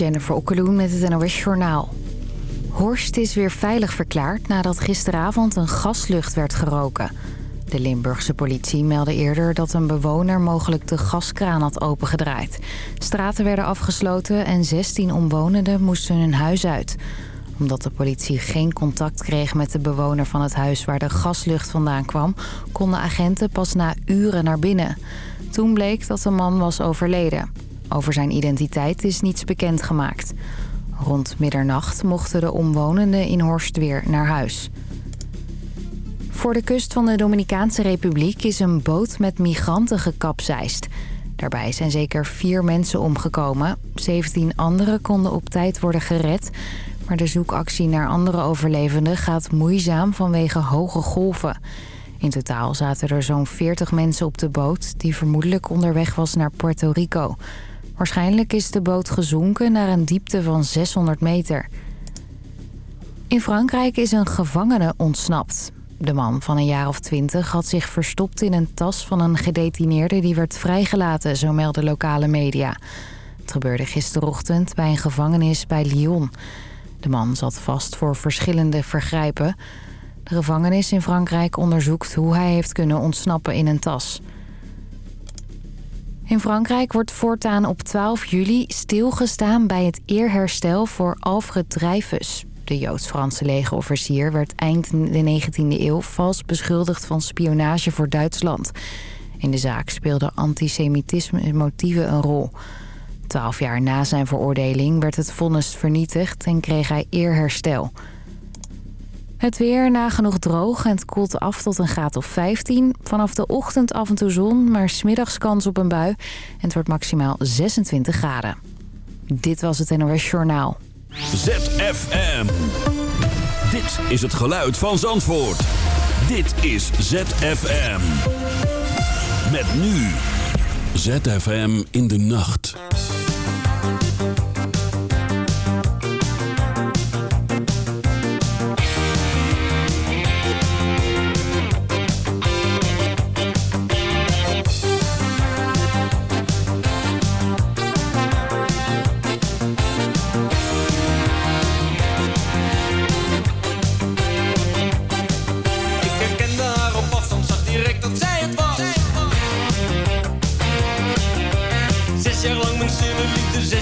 Jennifer Okkeloen met het NOS Journaal. Horst is weer veilig verklaard nadat gisteravond een gaslucht werd geroken. De Limburgse politie meldde eerder dat een bewoner mogelijk de gaskraan had opengedraaid. Straten werden afgesloten en 16 omwonenden moesten hun huis uit. Omdat de politie geen contact kreeg met de bewoner van het huis waar de gaslucht vandaan kwam... konden agenten pas na uren naar binnen. Toen bleek dat de man was overleden. Over zijn identiteit is niets bekendgemaakt. Rond middernacht mochten de omwonenden in Horst weer naar huis. Voor de kust van de Dominicaanse Republiek is een boot met migranten gekapseist. Daarbij zijn zeker vier mensen omgekomen. 17 anderen konden op tijd worden gered. Maar de zoekactie naar andere overlevenden gaat moeizaam vanwege hoge golven. In totaal zaten er zo'n 40 mensen op de boot... die vermoedelijk onderweg was naar Puerto Rico. Waarschijnlijk is de boot gezonken naar een diepte van 600 meter. In Frankrijk is een gevangene ontsnapt. De man van een jaar of twintig had zich verstopt in een tas van een gedetineerde... die werd vrijgelaten, zo melden lokale media. Het gebeurde gisterochtend bij een gevangenis bij Lyon. De man zat vast voor verschillende vergrijpen. De gevangenis in Frankrijk onderzoekt hoe hij heeft kunnen ontsnappen in een tas... In Frankrijk wordt voortaan op 12 juli stilgestaan bij het eerherstel voor Alfred Dreyfus. De Joods-Franse legerofficier werd eind de 19e eeuw vals beschuldigd van spionage voor Duitsland. In de zaak speelden antisemitisme motieven een rol. Twaalf jaar na zijn veroordeling werd het vonnis vernietigd en kreeg hij eerherstel. Het weer nagenoeg droog en het koelt af tot een graad of 15. Vanaf de ochtend af en toe zon, maar smiddags kans op een bui. En het wordt maximaal 26 graden. Dit was het NOS Journaal. ZFM. Dit is het geluid van Zandvoort. Dit is ZFM. Met nu. ZFM in de nacht.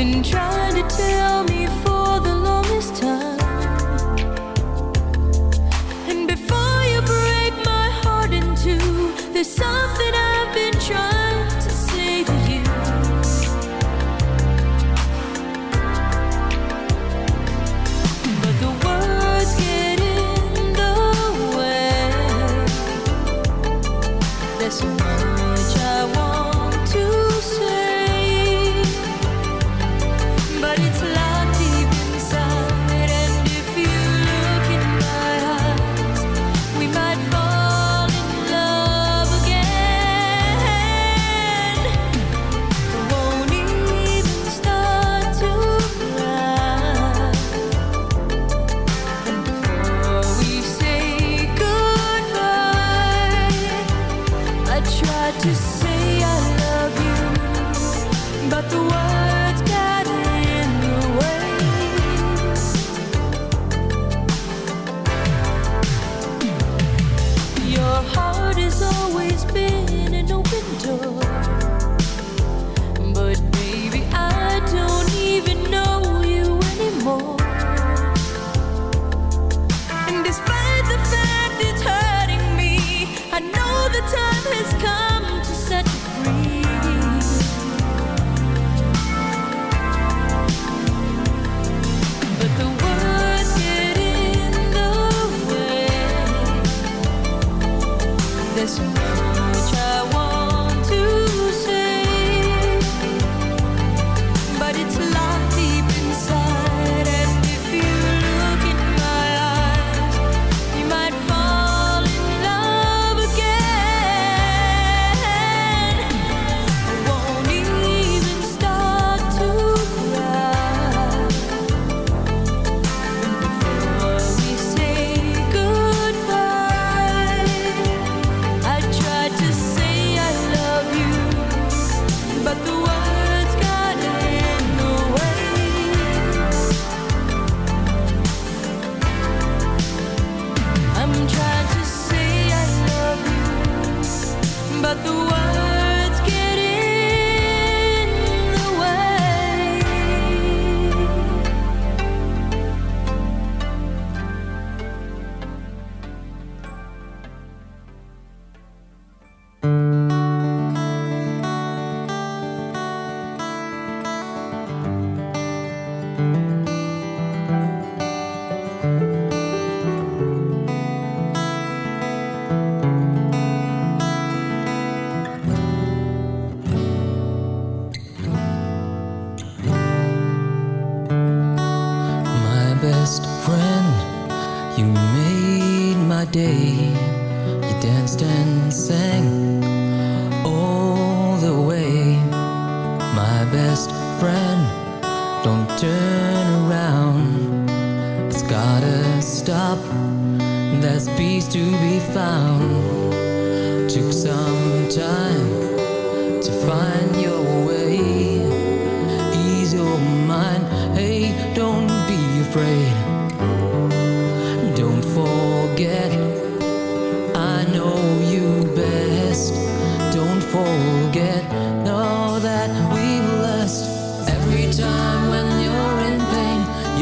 control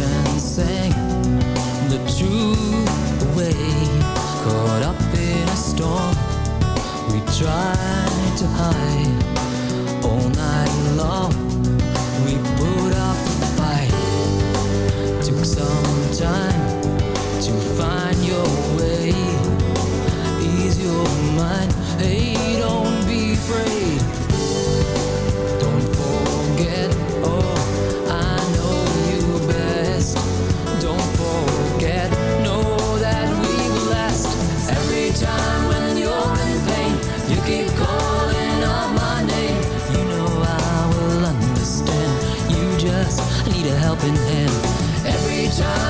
dancing the true way. Caught up in a storm We tried to hide. All night long We put up a fight. Took some time time.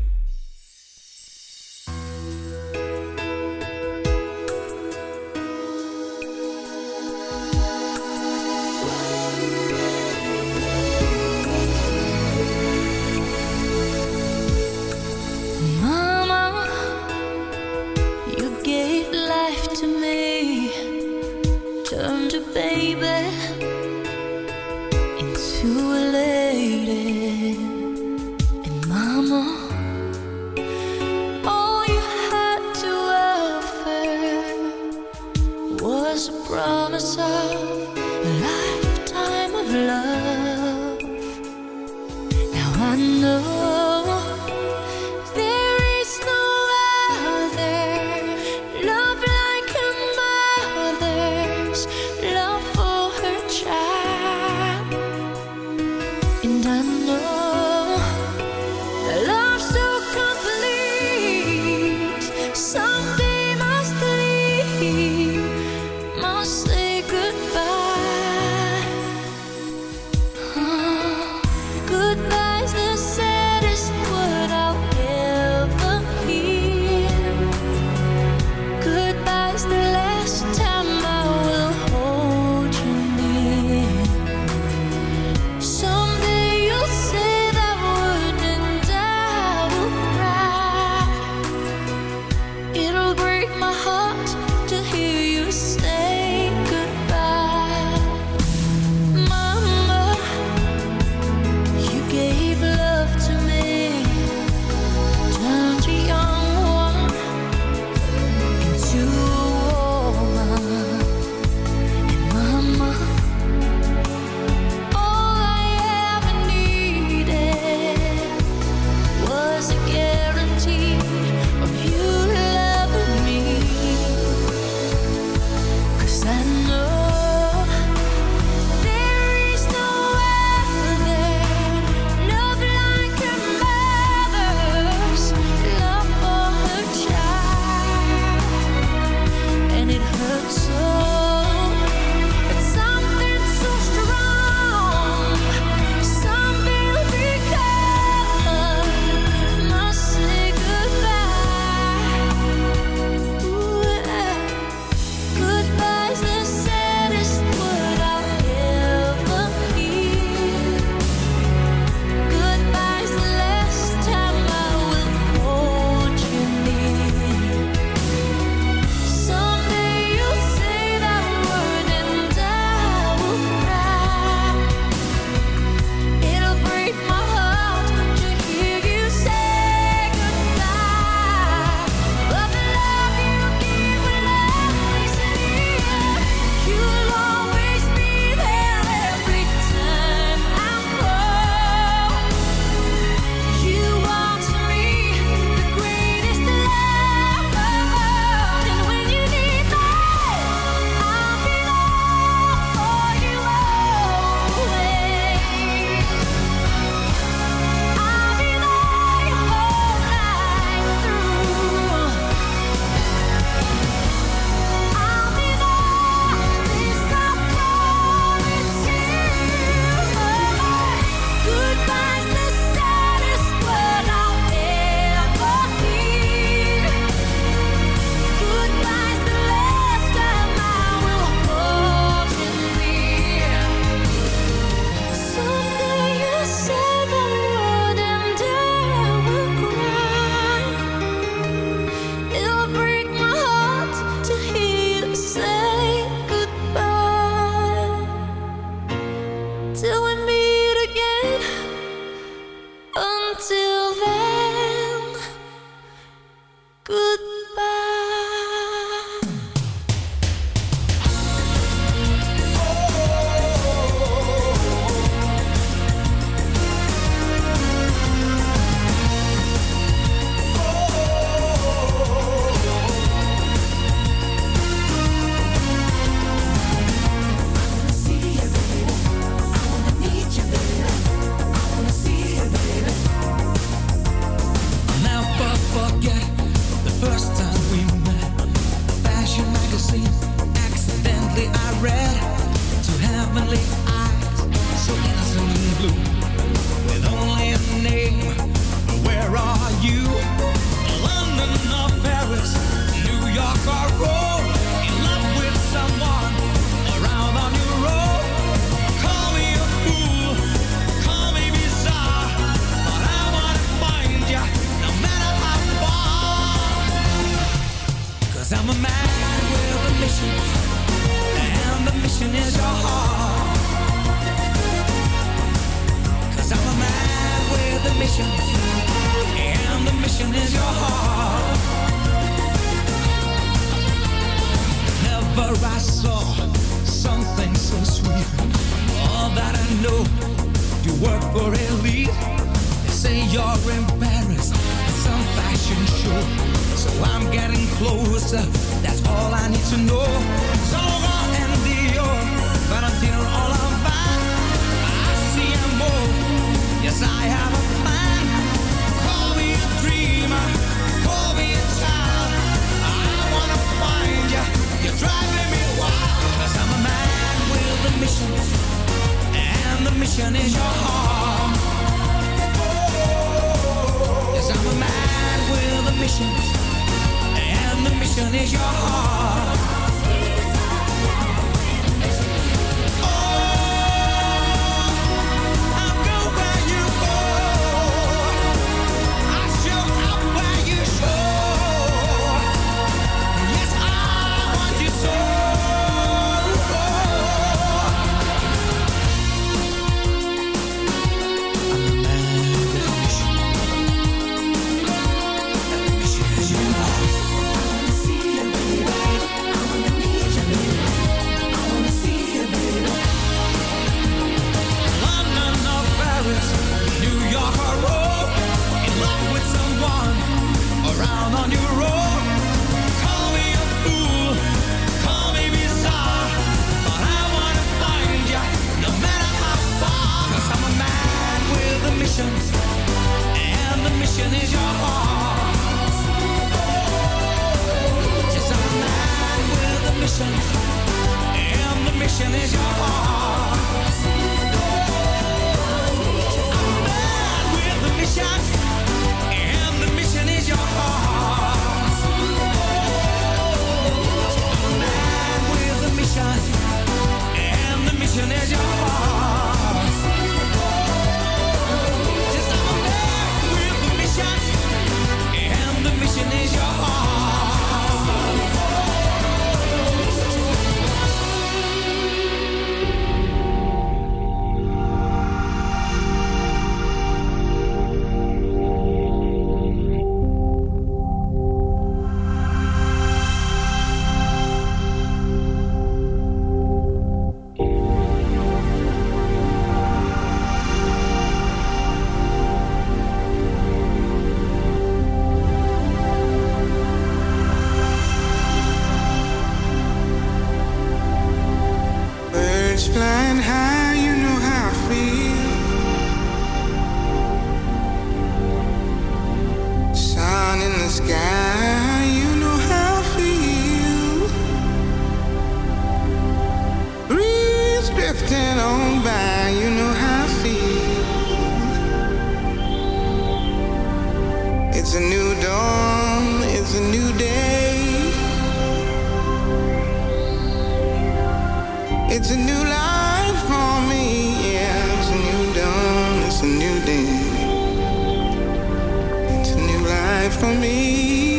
For me.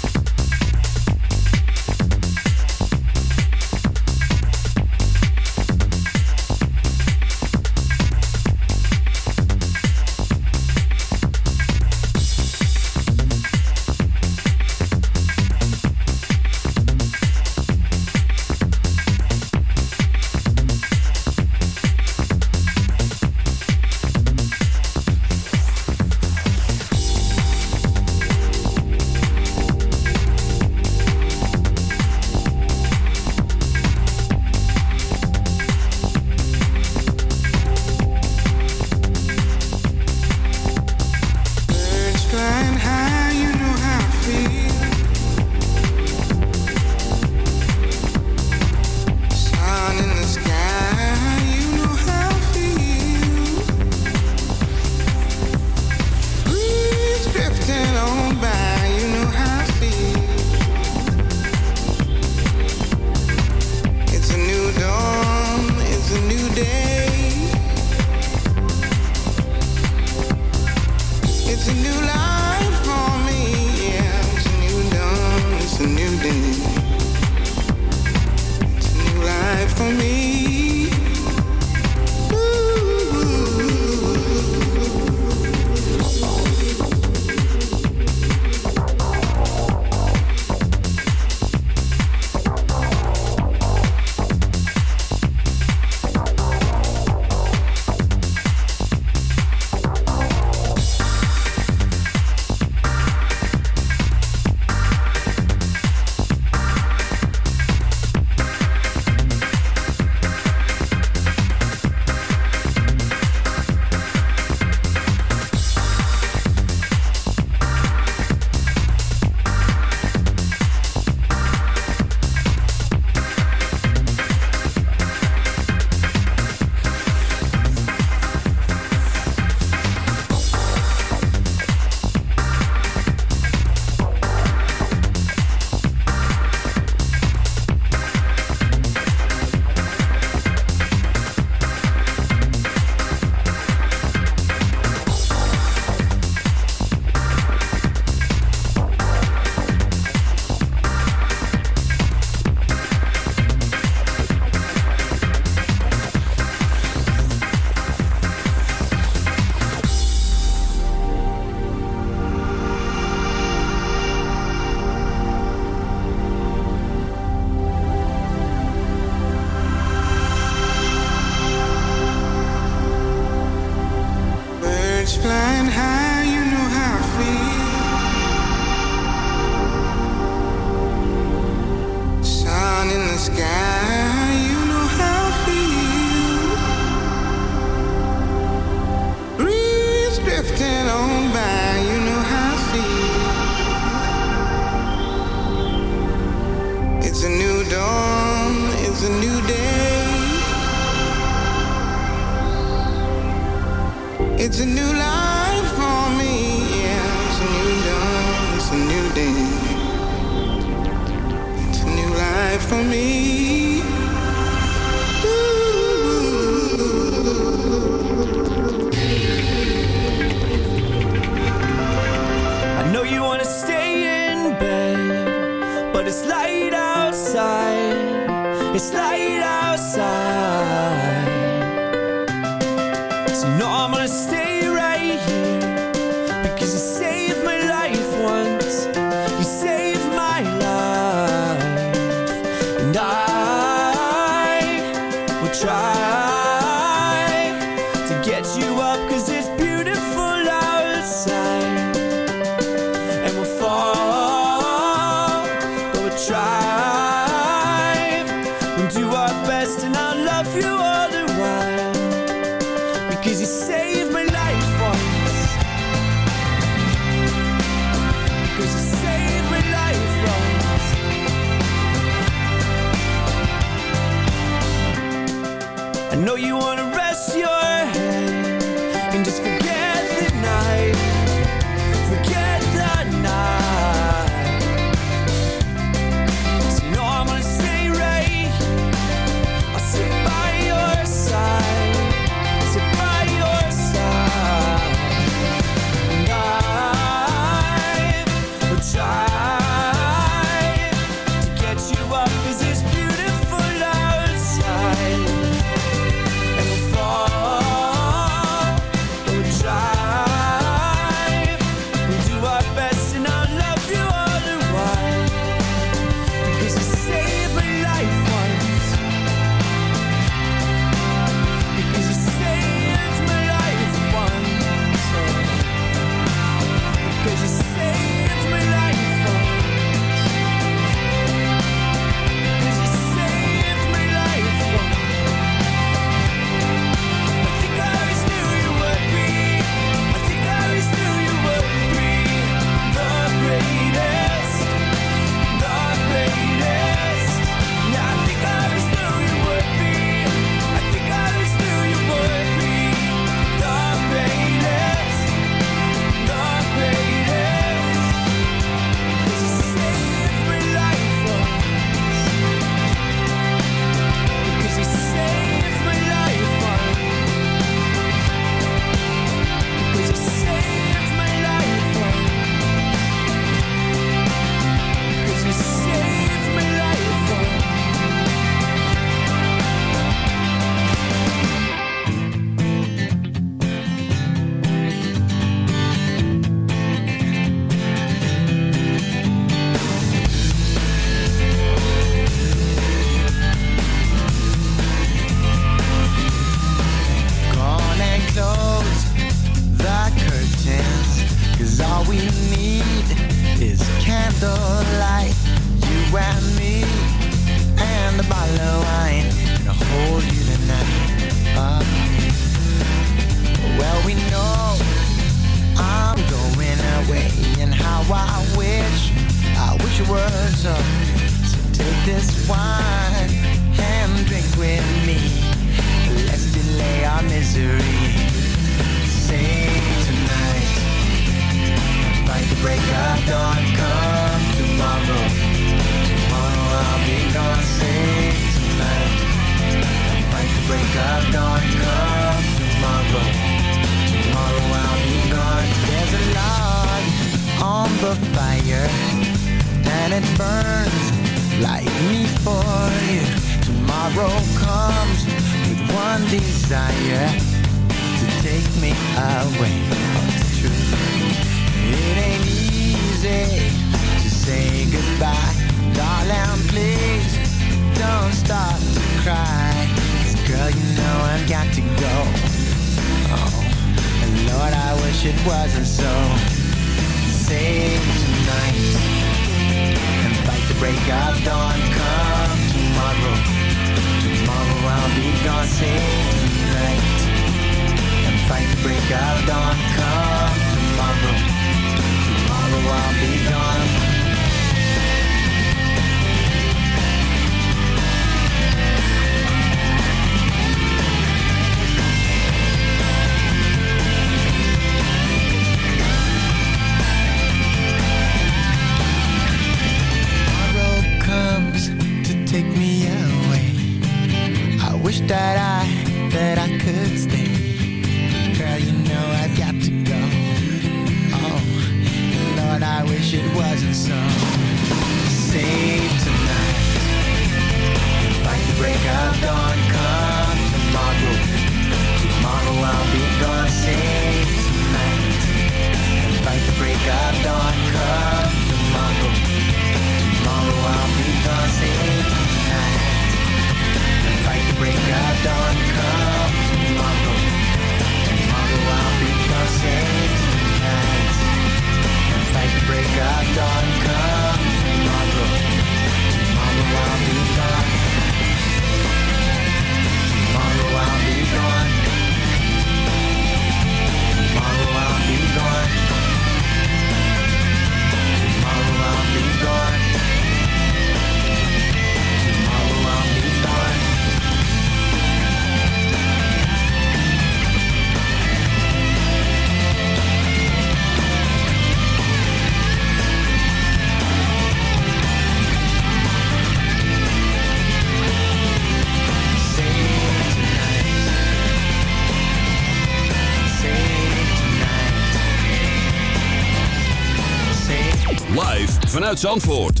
vanuit Zandvoort.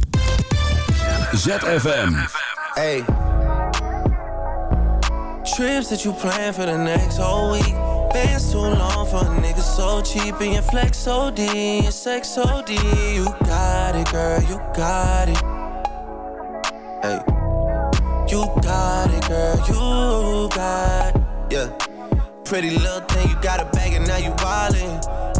ZFM. Hey. Trips that you plan for the next whole week. Too long for a nigga so cheap. And your flex OD, your sex OD. You got it, girl, you got it. Hey. You got it, girl, you got it. Yeah. Pretty little thing, you got a bag and now you wildin'.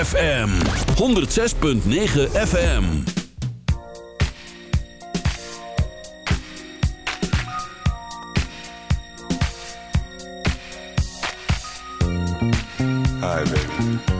ZFM 106.9 FM. Hi, baby.